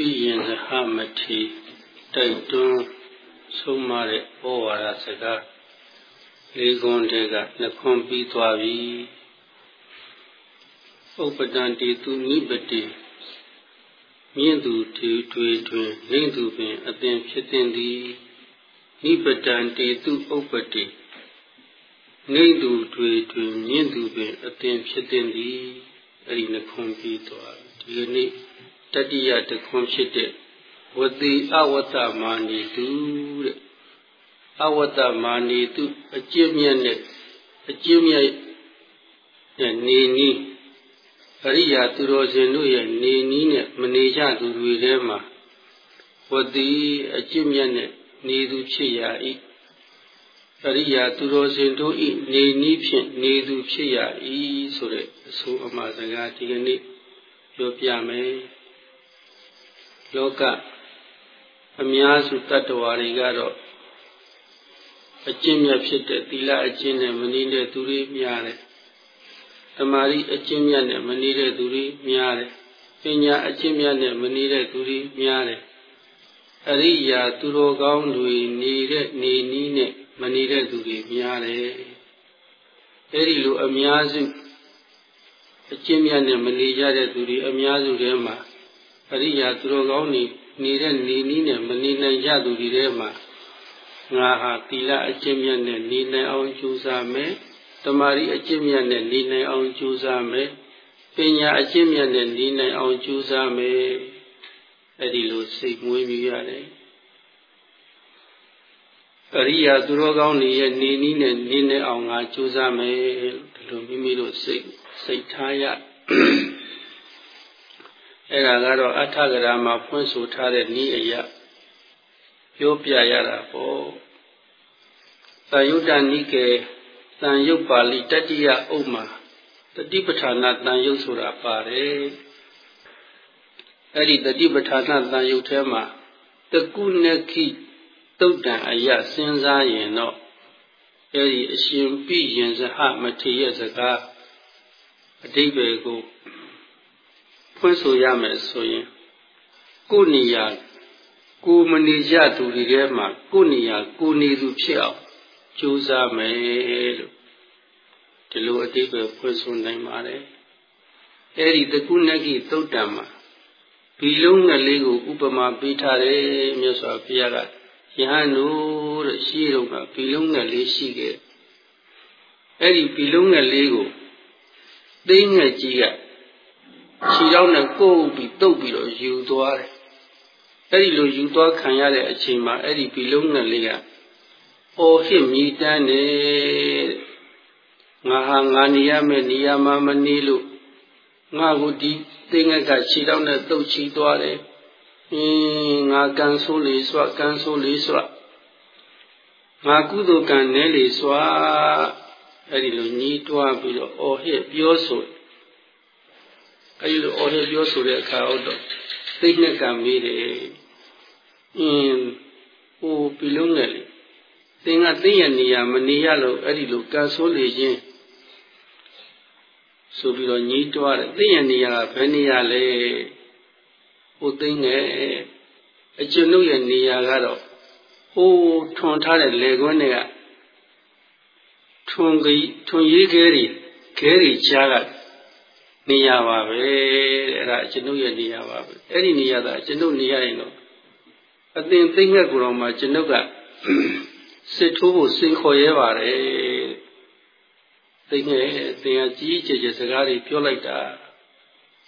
ပြီးရင်သဟမထေတိုက်တွန်းဆုံးမတဲ့ဩဝါဒစကားလေးခွန်းတည်းကနှခွန်းပြီးသွားပြီဥပဒံတေသူနိပတိမြင့်သူထေထွေတွင်လိမ့်သူပင်အသင်ဖြစ်တင်သည်နိပတံတေသူဥပတိနေသူတွေတွင်မြင့်သူပင်အသင်ဖြစ်တင်သည်အဲ့ဒီနှခွန်းပြီးသွားဒီကနေ့ တတိယတခွန်းဖြစ်တဲ့ဝတိအဝတ္တမာနီတုတဲ့အဝတ္တမာနီတုအကျင့်မြတ်နဲ့အကျင့်မြတ်နဲ့နေနည်းအရိယာသူတော်စင်တို့ရဲ့နေနည်းနဲ့မနေကြသူတွေထဲမှာဝတိအကျင့်မြတ်နဲ့နေသူဖြစ်ရာ၏အရိယာသူတော်စင်တို့ဤနေနည်းဖြင့်နေသူဖြစ်ရာ၏ဆိုတဲ့အဆိုအမှားစကားဒီကနေ့ပြောပြမယ် လောကအများစုတ attva တွေကတော့အကျင့်မြတ်ဖြစ်တဲ့သီလအကျင့်နဲ့မနည်းတဲ့သူတွေများတယ်။သမာဓိအကျင့်မြတ်နဲ့မနည်းတဲ့သူတွေများတယ်။ပညာအကျင့်မြတ်နဲ့မနည်းတဲ့သူတွေများတယ်။အရိယာသူတော်ကောင်းတွေနေတဲ့နေနည်းနဲ့မနေတဲ့သူတွေများတယ်။အဲဒီလိုအများစုအကျင့်မြတ်နဲ့မနေကြတဲ့သူတွေအများစုထဲမှာ အရိယာသူတော်ကောင်းတွေနေတဲ့နေနည်းနဲ့မနေနိုင်ကြသူတွေထဲမှာငါဟာသီလအကျင့်မြတ်နဲ့နေနိုင်အောင်ကြိုးစားမယ်တမာရီအကျင့်မြတ်နဲ့နေနိုင်အောင်ကြိုးစားမယ်ပညာအကျင့်မြတ်နဲ့နေနိုင်အောင်ကြိုးစားမယ်အဲ့ဒီလိုစိတ်မွေးမြူရတယ်အရိယာသူတော်ကောင်းတွေရဲ့နေနည်းနဲ့နေနေအောင်ငါကြိုးစားမယ်ဒီလိုမိမိတို့စိတ်စိတ်ထားရ အဲ့ဒါကတော့အထကရာမှာဖွင့်ဆိုထားတဲ့ဤအရာပြောပြရတာပေါ့သံယုတ္တနိကေသံယုတ်ပါဠိတတိယဥမာတတိပဋ္ဌာနာသံယုတ်ဆိုတာပါတယ်အဲ့ဒီတတိပဋ္ဌာနာသံယုတ်ထဲမှာတကုဏခိတုတ်တံအယစဉ်းစားရင်တော့အဲ့ဒီအရှင်ပိယင်ဇဟမထေရစကားအတိပ္ပယ်ကို ဖွင့်ဆိုရမယ်ဆိုရင်ကိုနေရာကိုမနေကြသူတွေထဲမှာကိုနေရာကိုနေသူဖြစ်အောင်ကြိုးစားမယ်လို့ဒီလိုအတိပ္ပယ်ဖွင့်ဆိုနိုင်ပါတယ်အဲ့ဒီတကုဏကိသုတ်တံမှာဘီလုံးငယ်လေးကိုဥပမာပေးထားတယ်မြတ်စွာဘုရားကယဟန်တို့တဲ့ရှိတော့ကဘီလုံးငယ်လေးရှိခဲ့အဲ့ဒီဘီလုံးငယ်လေးကိုသိငယ်ကြီးက ခြေထောက်နဲ့ကိုယ်ပြီးတုပ်ပြီးတော့ယူသွားတယ်အဲ့ဒီလိုယူသွားခံရတဲ့အချိန်မှာအဲ့ဒီဘီလုံးငယ်လေးကအော်ဟစ်မြည်တမ်းတယ်ငါဟာငါနေရမယ့်နေရာမှာမနေလို့ငါကိုဒီသိငယ်ကခြေထောက်နဲ့တုပ်ချီသွားတယ်အင်းငါကံဆိုးလေစွကံဆိုးလေစွငါကုသိုလ်ကံနဲလေစွအဲ့ဒီလိုညီးတွားပြီးတော့အော်ဟစ်ပြောဆို အဲဒီလိုအော်ဟစ်ပြောဆိုတဲ့အခါတော့သိနဲ့ကံမေးတယ်အင်းဟိုပြီလုံးနဲ့လေသင်ကသိရနေရမနေရလို့အဲ့ဒီလိုကံဆိုးလေခြင်းဆိုပြီးတော့ညီးတွားတယ်သိရနေရကဘယ်နေရလဲဟိုသိနေအကျွန်ုပ်ရဲ့နေရာကတော့ဟိုထွန်ထားတဲ့လေကွန်းတွေကထွန်ကြီးထွန်ရေးခဲတွေခဲတွေကြားက နေရာပါပဲတဲ့အဲ့ဒါအကျွန်ုပ်ရဲ့နေရာပါပဲအဲ့ဒီနေရာသာအကျွန်ုပ်နေရရင်တော့အသင်သိငှက်ကိုယ်တော်မှာကျွန်ုပ်ကစစ်ထိုးဖို့စင်ခေါ်ရဲပါတယ်သိငှက်သင်ကကြီးကြီးကျယ်ကျယ်စကားတွေပြောလိုက်တာ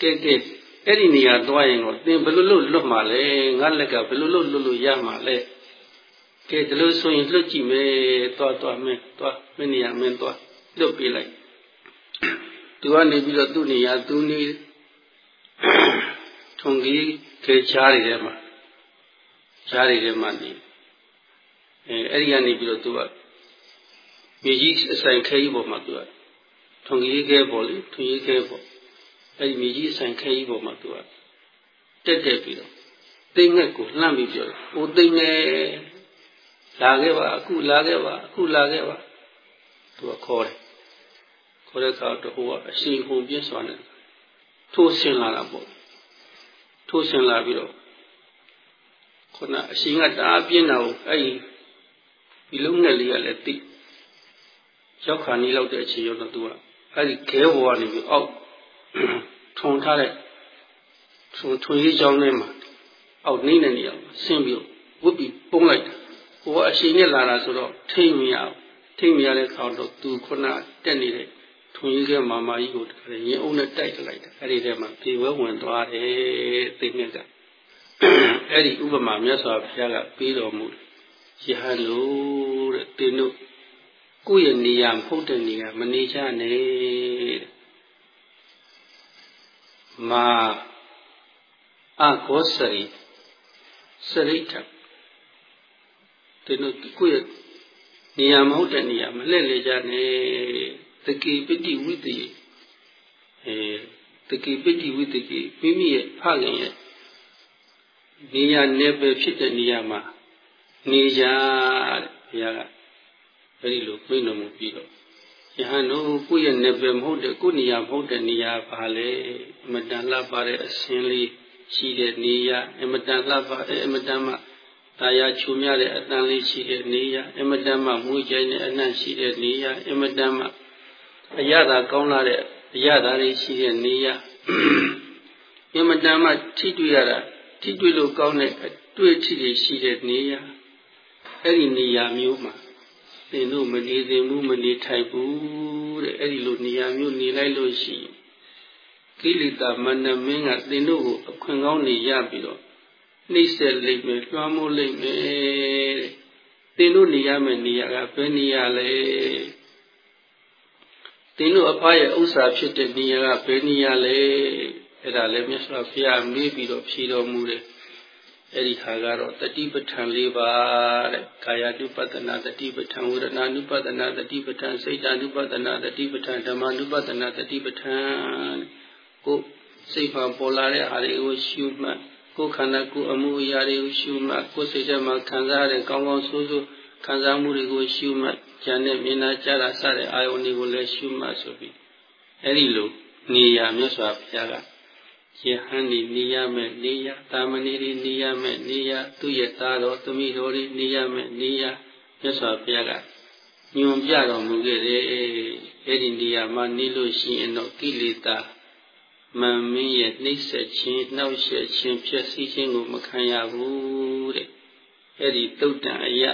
ကဲကဲအဲ့ဒီနေရာသွားရင်တော့သင်ဘယ်လိုလုပ်လွတ်မှာလဲငါလက်ကဘယ်လိုလုပ်လွတ်လို့ရမှာလဲကဲဒီလိုဆိုရင်လွတ်ကြည့်မယ်သွားသွားမင်းသွားမင်းနေရာမင်းသွားလွတ်ပေးလိုက် သူကနေပြီးတော့သူ့နေရာသူနေထုံကြီးခဲချားတွေထဲမှာချားတွေထဲမှာနေအဲအဲ့ဒီကနေပြီးတော့သူကမြေကြီးအဆိုင်ခဲကြီးပေါ်မှာသူကထုံကြီးခဲပေါ်လေထုံကြီးခဲပေါ်အဲ့ဒီမြေကြီးအဆိုင်ခဲကြီးပေါ်မှာသူကတက်တက်ပြီးတော့သိငှက်ကိုလှမ်းပြီးပြောတယ်။ဟိုသိငှက်လာခဲ့ပါအခုလာခဲ့ပါအခုလာခဲ့ပါသူကခေါ်တယ် ခေါ်တဲ့အခါတော့ဟိုကအရှင်ဟုန်ပြည့်စွာနဲ့ထိုးဆင်းလာတာပေါ့ထိုးဆင်းလာပြီးတော့ခုနအရှင်ကတအားပြင်းတာကိုအဲ့ဒီဒီလုံးနဲ့လေးကလည်းသိရောက်ခါနီးလောက်တဲ့အချိန်ရောက်တော့သူကအဲ့ဒီခဲဘောကနေပြီးအောက်ထုံထားတဲ့ထုံထွေးကြောင်းထဲမှာအောက်နှိမ့်တဲ့နေရာဆင်းပြီးဝုတ်ပြီးပုံလိုက်တာဟိုကအရှင်နဲ့လာတာဆိုတော့ထိမ့်မရထိမ့်မရတဲ့ခါတော့သူခုနတက်နေတဲ့ ထွန်ကြီးကမာမာကြီးကိုရင်အုံနဲ့တိုက်လိုက်တာအဲ့ဒီထဲမှာပြေဝဲဝင်သွားတယ်သိမြတ်ကအဲ့ဒီဥပမာမြတ်စွာဘုရားကပေးတော်မူယဟန်တို့တဲ့တင်းတို့ကိုယ့်ရဲ့နေရာမဟုတ်တဲ့နေရာမနေချနဲ့မာအကောစရိစရိထတင်းတို့ကိုယ့်ရဲ့နေရာမဟုတ်တဲ့နေရာမလှည့်လေကြနဲ့ တကိပတိဝိတ္တိအဲတကိပတိဝိတ္တိမိမိရဲ့ဖခင်ရဲ့နေရာနယ်ပယ်ဖြစ်တဲ့နေရာမှာနေကြတဲ့ဘုရားကအဲဒီလိုပြိတော်မူပြီးတော့ယဟန်တို့ကိုယ့်ရဲ့နယ်ပယ်မဟုတ်တဲ့ကိုယ့်နေရာမဟုတ်တဲ့နေရာပါလေအမတန်လှပတဲ့အစင်းလေးရှိတဲ့နေရာအမတန်လှပတဲ့အမတန်မှတာယာချူမြတဲ့အတန်လေးရှိတဲ့နေရာအမတန်မှမွေးကြိုင်တဲ့အနံ့ရှိတဲ့နေရာအမတန်မှ အရသာကောင်းလာတဲ့အရသာလေးရှိတဲ့နေရာအမတန်မှထိတွေ့ရတာထိတွေ့လို့ကောင်းတဲ့အတွေ့အထိတွေရှိတဲ့နေရာအဲ့ဒီနေရာမျိုးမှာသင်တို့မနေသင်ဘူးမနေထိုင်ဘူးတဲ့အဲ့ဒီလိုနေရာမျိုးနေလိုက်လို့ရှိရင်ကိလေသာမနမင်းကသင်တို့ကိုအခွင့်ကောင်းနေရပြီးတော့နှိမ့်ဆက်လိမ့်မယ်လွှမ်းမိုးလိမ့်မယ်တဲ့သင်တို့နေရမယ့်နေရာကဘယ်နေရာလဲသ င်တို့အဖရဲ့ဥစ္စာဖြစ်တဲ့နေရာကဘယ်နေရာလဲအဲ့ဒါလည်းမြတ်စွာဘုရားမေးပြီးတော့ဖြေတော်မူတယ်အဲ့ဒီဟာကတော့တတိပဋ္ဌာန်၄ပါးတဲ့ကာယ ानु ပတနာတတိပဋ္ဌာန်ဝေဒနာ ानु ပတနာတတိပဋ္ဌာန်စိတ် ानु ပတနာတတိပဋ္ဌာန်ဓမ္မ ानु ပတနာတတိပဋ္ဌာန်ကိုစိတ်မှာပေါ်လာတဲ့အားတွေကိုရှုမှတ်ကိုယ်ခန္ဓာကိုယ်အမှုအရာတွေကိုရှုမှတ်ကိုယ်စိတ်ထဲမှာခံစားရတဲ့ကောင်းကောင်းဆိုးဆိုး ခံစားမှုတွေကိုရှုမှတ်ဉာဏ်နဲ့မြင်နာကြားတာစတဲ့အာယုန်တွေကိုလည်းရှုမှတ်ဆိုပြီးအဲ့ဒီလိုနေရာမြတ်စွာဘုရားကယဟန်ဒီနေရမယ်နေရတာမဏေတွေနေရမယ်နေရသူ့ရဲ့သားတော်သမီးတော်တွေနေရမယ်နေရမြတ်စွာဘုရားကညွန်ပြတော်မူခဲ့တယ်အဲ့ဒီနေရာမှာနေလို့ရှိရင်တော့ကိလေသာမန်မင်းရဲ့နှိမ့်ဆက်ခြင်းနှောက်ယှက်ခြင်းဖြစ်စည်းခြင်းကိုမခံရဘူးတဲ့အဲ့ဒီတုတ်တန်အယ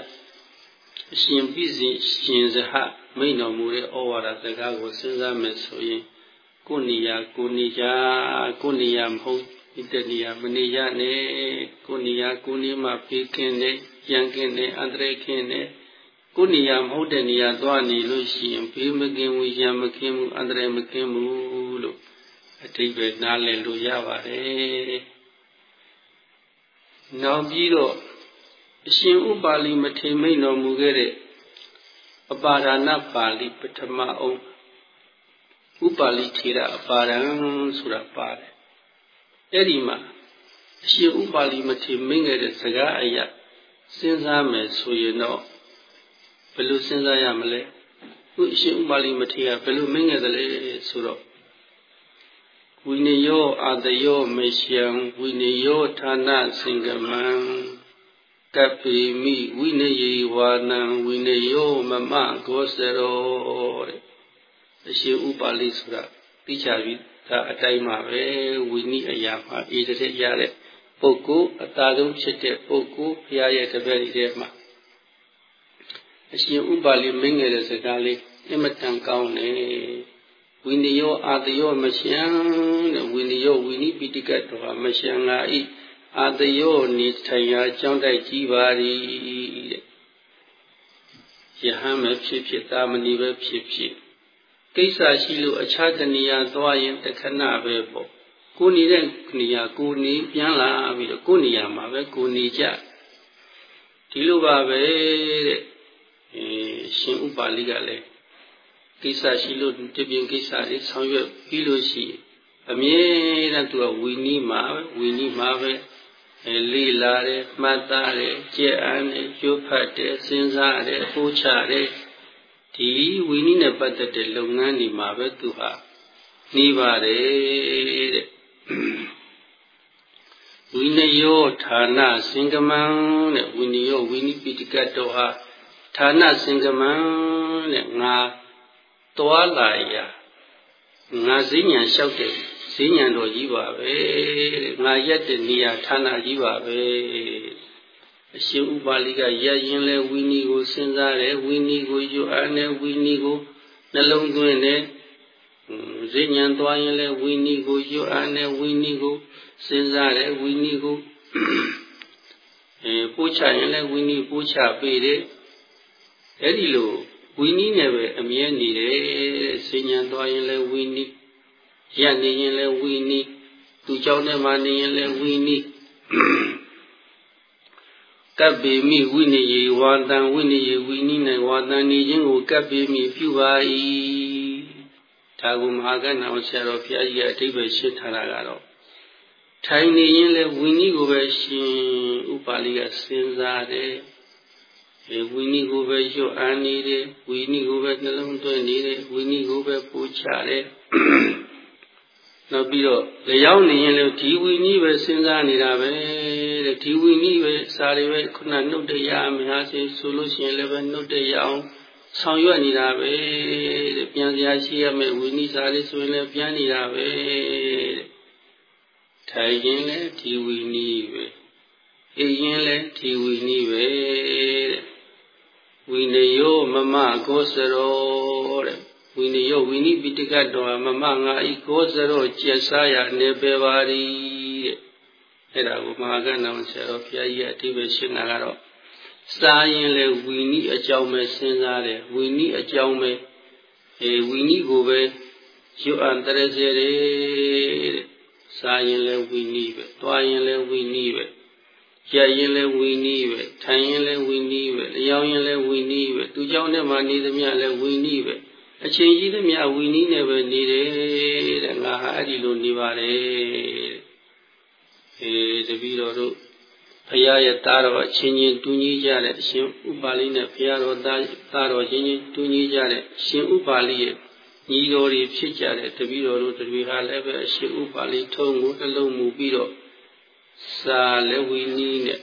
အရှင်ပြည့်စင်ရှင်ဇဟမိန်တော်မူတဲ့ဩဝါဒစကားကိုစဉ်းစားမယ်ဆိုရင်ကိုနေရာကိုနေကြကိုနေရာမဟုတ်တဲ့နေရာမနေရနဲ့ကိုနေရာကိုနေမှာဖေးခင်းနေရန်ခင်းနေအန္တရာယ်ခင်းနေကိုနေရာမဟုတ်တဲ့နေရာသွားနေလို့ရှိရင်ဖေးမကင်းဘူးရန်မကင်းဘူးအန္တရာယ်မကင်းဘူးလို့အတိပ္ပယ်နားလည်လို့ရပါတယ်နောက်ပြီးတော့ အရှင်ဥပါလိမထေမိန်တော်မူခဲ့တဲ့အပါဒနာပါဠိပထမအုပ်ဥပါလိထေရအပါရံဆိုတာပါတယ်အဲ့ဒီမှာအရှင်ဥပါလိမထေမင်းခဲ့တဲ့စကားအရာစဉ်းစားမယ်ဆိုရင်တော့ဘယ်လိုစဉ်းစားရမလဲခုအရှင်ဥပါလိမထေကဘယ်လိုမင်းခဲ့သလဲဆိုတော့ဝိနယောအာတယောမရှံဝိနယောဌာနစင်ကမံ ကပိမိဝိနယေဝါနံဝိနယောမမဂောစရောတဲ့အရှင်ဥပါလိဆိုတာသိချပြီးဒါအတိုင်းမှာပဲဝိနည်းအရာမှာဤတဲ့ရတဲ့ပုဂ္ဂိုလ်အတာဆုံးဖြစ်တဲ့ပုဂ္ဂိုလ်ဘုရားရဲ့တပည့်တွေထဲမှာအရှင်ဥပါလိမင်းငယ်တဲ့စကားလေးအမတန်ကောင်းတယ်ဝိနည်းရောအာတယောမရှံတဲ့ဝိနည်းရောဝိနည်းပိဋကတ်တော်မရှံငါဤ အာတယောနေထိုင်ရာကြောင်းတိုက်ကြီးပါ၏တဲ့ယဟန်ပဲဖြစ်ဖြစ်တာမဏိပဲဖြစ်ဖြစ်ကိစ္စရှိလို့အခြားတနေရာသွားရင်တခဏပဲပေါ့ကိုနေတဲ့နေရာကိုနေပြန်လာပြီးတော့ကိုနေရာမှာပဲကိုနေကြဒီလိုပါပဲတဲ့အဲရှင်ဥပါလိကလည်းကိစ္စရှိလို့တပြင်းကိစ္စလေးဆောင်ရွက်ပြီးလို့ရှိရင်အမြဲတမ်းသူကဝီနီးမှာပဲဝီနီးမှာပဲအဲ လေးလာတယ်မှတ်သားတယ်ကြက်အန်းတယ်ကျိုးဖတ်တယ်စဉ်းစားတယ်ပိုးချတယ်ဒီဝိနည်းနဲ့ပတ်သက်တဲ့လုပ်ငန်းတွေမှာပဲသူဟာနှီးပါတယ်တဲ့ဝဝိနယောဌာနစင်္ကမံတဲ့ဝိနယောဝိနိပိတကတောဟာဌာနစင်္ကမံတဲ့ငါသွားလာရာငါဈဉ္ညာလျှောက်တဲ့ ဈဉ္ညာတော်ကြီးပါပဲတဲ့ငါရက်တဲ့နေရာဌာနကြီးပါပဲအရှင်ဥပါလိကရက်ရင်လဲဝိနည်းကိုစဉ်းစားတယ်ဝိနည်းကိုယူအားနဲ့ဝိနည်းကိုနှလုံးသွင်းတယ်ဈဉ္ညာသွားရင်လဲဝိနည်းကိုယူအားနဲ့ဝိနည်းကိုစဉ်းစားတယ်ဝိနည်းကိုအဲပို့ချရင်လဲဝိနည်းပို့ချပေးတယ်အဲ့ဒီလိုဝိနည်းနဲ့ပဲအမြဲနေတယ်ဈဉ္ညာသွားရင်လဲဝိနည်း ရက်နေရင်လဲဝိနည်းသူเจ้าနဲ့မှနေရင်လဲဝိနည်းကပ္ပိမိဝိနယေဝါတံဝိနယေဝိနိ၌ဝါတံနေခြင်းကိုကပ္ပိမိပြုပါ၏ဒါကမဟာကဏ္ဍဆရာတော်ဘုရားကြီးအတိပ္ပယ်ရှင်းထားတာကတော့ထိုင်နေရင်လည်းဝိနည်းကိုပဲရှင်ဥပါလိကစဉ်းစားတယ်အဲဝိနည်းကိုပဲရွတ်အားနေတယ်ဝိနည်းကိုပဲနှလုံးသွင်းနေတယ်ဝိနည်းကိုပဲပူချတယ် နောက်ပြီးတော့လျောင်းနေရင်လည်းဒီဝိနည်းပဲစဉ်းစားနေတာပဲတဲ့ဒီဝိနည်းပဲစာတွေပဲခုနနှုတ်တရားမဟာစေဆိုလို့ရှိရင်လည်းပဲနှုတ်တရားအောင်ဆောင်ရွက်နေတာပဲတဲ့ပြန်စရာရှိရမယ်ဝိနည်းစာလေးဆိုရင်လည်းပြန်နေတာပဲတဲ့ထိုင်ရင်လည်းဒီဝိနည်းပဲအိပ်ရင်လည်းဒီဝိနည်းပဲတဲ့ဝိနယောမမကောစရောတဲ့ ဝိနယောဝိနိပိတကတော်မမငါဤကောစရောကျက်စားရနေပေပါရီတဲ့အဲ့ဒါကိုမဟာကဏ္ဍဆရာတော်ဘုရားကြီးအတိပ္ပယ်ရှင်းတာကတော့စားရင်လည်းဝိနည်းအကြောင်းပဲစဉ်းစားတယ်ဝိနည်းအကြောင်းပဲအဲဝိနည်းကိုပဲရွတ်အံတရစေတဲ့စားရင်လည်းဝိနည်းပဲသွားရင်လည်းဝိနည်းပဲကြက်ရင်လည်းဝိနည်းပဲထိုင်ရင်လည်းဝိနည်းပဲလျောင်းရင်လည်းဝိနည်းပဲသူเจ้าနဲ့မှနေသမျှလည်းဝိနည်းပဲ အချိန်ကြီးသမျှဝိနည်းနဲ့ပဲနေတယ်တဲ့ငါဟာအဲ့ဒီလိုနေပါတယ်အေးတပည့်တော်တို့ဖရာရဲ့သားတော်အချင်းချင်းတူညီကြတဲ့အရှင်ဥပါလိနဲ့ဖရာတော်သားသားတော်ချင်းချင်းတူညီကြတဲ့ရှင်ဥပါလိရဲ့ညီတော်တွေဖြစ်ကြတဲ့တပည့်တော်တို့တပည့်ဟာလည်းပဲအရှင်ဥပါလိထုံးကိုနှလုံးမူပြီးတော့စာလည်းဝီနီးနဲ့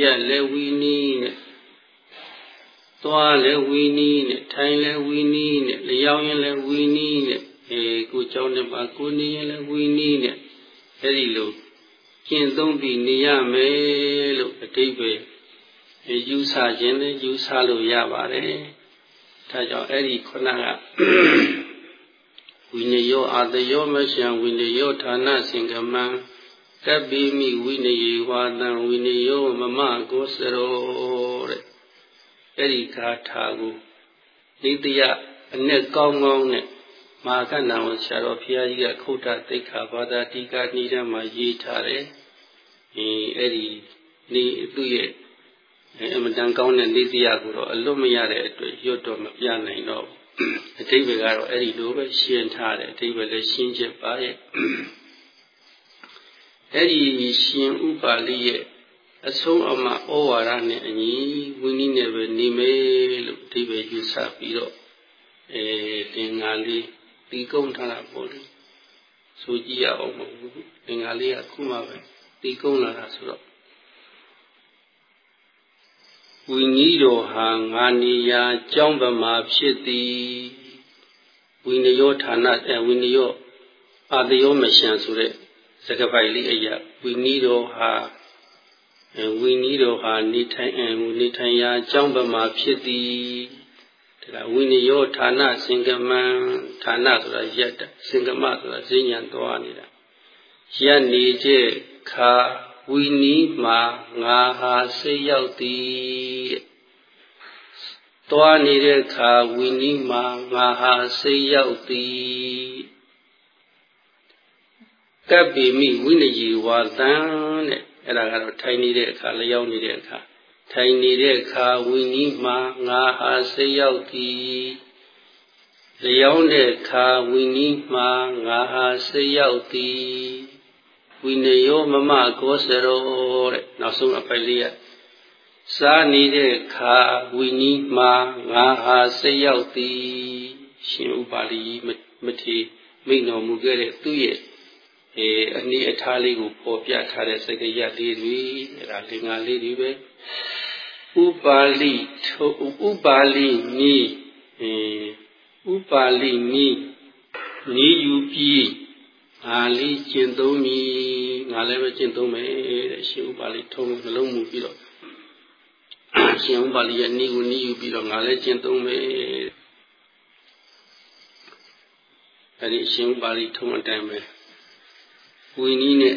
ရက်လည်းဝီနီးနဲ့ သွားလည်းဝီနီးနဲ့ထိုင်လည်းဝီနီးနဲ့လျောင်းရင်လည်းဝီနီးနဲ့အဲကိုเจ้าနဲ့ပါကိုနေရင်လည်းဝီနီးနဲ့အဲဒီလိုကျင့်သုံးပြီးနေရမယ်လို့အတိတ်ပဲယူဆခြင်းနဲ့ယူဆလို့ရပါတယ်ဒါကြောင့်အဲ့ဒီခုနကဝိနယောအာတယောမရှံဝိနယောဌာနစင်ကမံကပ္ပိမိဝိနယေဝါတံဝိနယောမမကိုစရောတဲ့ အဲ့ဒီဂါထာကိုနိတယအနဲ့ကောင်းကောင်းနဲ့မာကဏဝဆရာတော်ဘုရားကြီးကခုတ်တသိက္ခာဘာသာတိကနိဒမှာရေးထားတယ်။အဲအဲ့ဒီနေသူ့ရဲ့အမတန်ကောင်းတဲ့နေတရားကိုတော့အလွတ်မရတဲ့အတွက်ရွတ်တော့မပြနိုင်တော့အတိပ္ပယ်ကတော့အဲ့ဒီလိုပဲရှင်းထားတယ်အတိပ္ပယ်လည်းရှင်းချက်ပါရဲ့အဲ့ဒီရှင်ဥပါလိရဲ့ အဆုံးအမဩဝါဒနဲ့အညီဝိနည်းနဲ့ပဲနေမယ်လို့အတိပ္ပယ်ယူဆပြီးတော့အဲသင်္ဃာလေးတီးကုန်းထားတာပေါ့လေဆိုကြည့်ရအောင်မဟုတ်ဘူးသင်္ဃာလေးကခုမှပဲတီးကုန်းလာတာဆိုတော့ဝိနည်းတော်ဟာငါနေရာကြောင်းပမာဖြစ်သည်ဝိနယောဌာနအဲဝိနယောအာတယောမရှံဆိုတဲ့စကပိုက်လေးအရာဝိနည်းတော်ဟာ ဝိနည်းတော်ဟာနေထိုင်နေထိုင်ရာကြောင်းပမာဖြစ်သည်ဒါဝိနယောဌာနစင်ကမံဌာနဆိုတာရက်တစင်ကမဆိုတာဈဉ္ဉံသွားနေတာရက်နေတဲ့ခါဝီနီးမှာငါဟာစိတ်ရောက်သည်သွားနေတဲ့ခါဝီနီးမှာငါဟာစိတ်ရောက်သည်ကပ္ပိမိဝိနယေဝါတံတဲ့ အဲ့ဒါကတော့ထိုင်နေတဲ့အခါလျောင်းနေတဲ့အခါထိုင်နေတဲ့အခါဝီနီးမှာငါဟာစိတ်ရောက်သည်လျောင်းတဲ့အခါဝီနီးမှာငါဟာစိတ်ရောက်သည်ဝိနယောမမကောစရောတဲ့နောက်ဆုံးအပိုက်လေးကစားနေတဲ့ခါဝိနီးမှာငါဟာစိတ်ရောက်သည်ရှင်ဥပါလိမထေမိန်တော်မူခဲ့တဲ့သူ့ရဲ့ အဲအနည်းအထားလေးကိုပေါ်ပြထားတဲ့စကားရလေးတွေအဲ့ဒါလင်္ကာလေးတွေပဲဥပါလိထိုဥပါလိနီးအဲဥပါလိနီးနီးယူပြီးငါလေးကျင့်သုံးမည်ငါလည်းပဲကျင့်သုံးမယ်တဲ့ရှင်ဥပါလိထုံးနှလုံးမူပြီးတော့ရှင်ဥပါလိရဲ့နီးကိုနီးယူပြီးတော့ငါလည်းကျင့်သုံးမယ်အဲ့ဒီရှင်ဥပါလိထုံးအတိုင်းပဲ ဝိနည်းနဲ့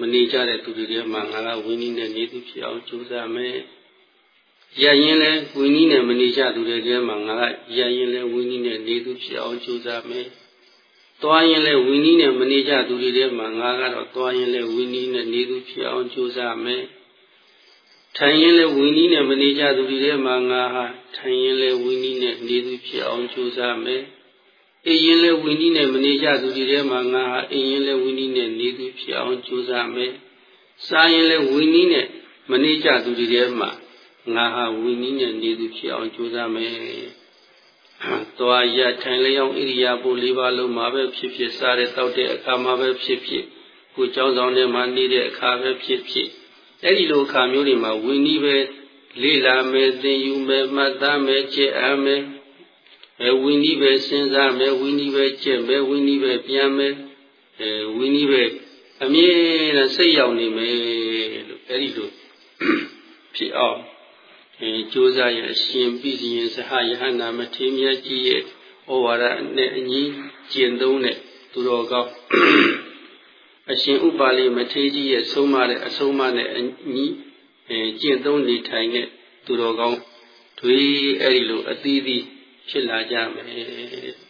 မနေကြတဲ့သူတွေထဲမှာငါကဝိနည်းနဲ့နေသူဖြစ်အောင်ကြိုးစားမယ်ရရင်လဲဝိနည်းနဲ့မနေကြသူတွေထဲမှာငါကရရင်လဲဝိနည်းနဲ့နေသူဖြစ်အောင်ကြိုးစားမယ်သွားရင်လဲဝိနည်းနဲ့မနေကြသူတွေထဲမှာငါကတော့သွားရင်လဲဝိနည်းနဲ့နေသူဖြစ်အောင်ကြိုးစားမယ်ထိုင်ရင်လဲဝိနည်းနဲ့မနေကြသူတွေထဲမှာငါဟာထိုင်ရင်လဲဝိနည်းနဲ့နေသူဖြစ်အောင်ကြိုးစားမယ် အိရင်လဲဝိနည်းနဲ့မနေကြသူတွေထဲမှာငါဟာအိရင်လဲဝိနည်းနဲ့နေသူဖြစ်အောင်ကြိုးစားမယ်စားရင်လဲဝိနည်းနဲ့မနေကြသူတွေထဲမှာငါဟာဝိနည်းနဲ့နေသူဖြစ်အောင်ကြိုးစားမယ်သွားရထိုင်လျောင်းဣရိယာပု၄ပါးလုံးမှာပဲဖြစ်ဖြစ်စားတဲ့တောက်တဲ့အခါမှာပဲဖြစ်ဖြစ်ကိုเจ้าဆောင်ထဲမှာနေတဲ့အခါပဲဖြစ်ဖြစ်အဲ့ဒီလိုအခါမျိုးတွေမှာဝိနည်းပဲလေးလာမယ်သင်ယူမယ်မှတ်သားမယ်ကြည်အပ်မယ် အဲဝိနည်းပဲစဉ်းစားမယ်ဝိနည်းပဲကြက်မယ်ဝိနည်းပဲပြန်မယ်အဲဝိနည်းပဲအမြဲတမ်းစိတ်ရောက်နေမယ်လို့အဲ့ဒီလိုဖြစ်အောင်အဲကြိုးစားရအရှင်ပြည့်စည်ရင်စဟယဟနာမထေမြတ်ကြီးရဲ့ဩဝါဒနဲ့အညီကျင့်သုံးတဲ့သူတော်ကောင်းအရှင်ဥပါလိမထေကြီးရဲ့ဆုံးမတဲ့အဆုံးအမနဲ့အညီအဲကျင့်သုံးနေထိုင်တဲ့သူတော်ကောင်းတွေအဲ့ဒီလိုအသီးသီး ဖြစ်လာကြမယ်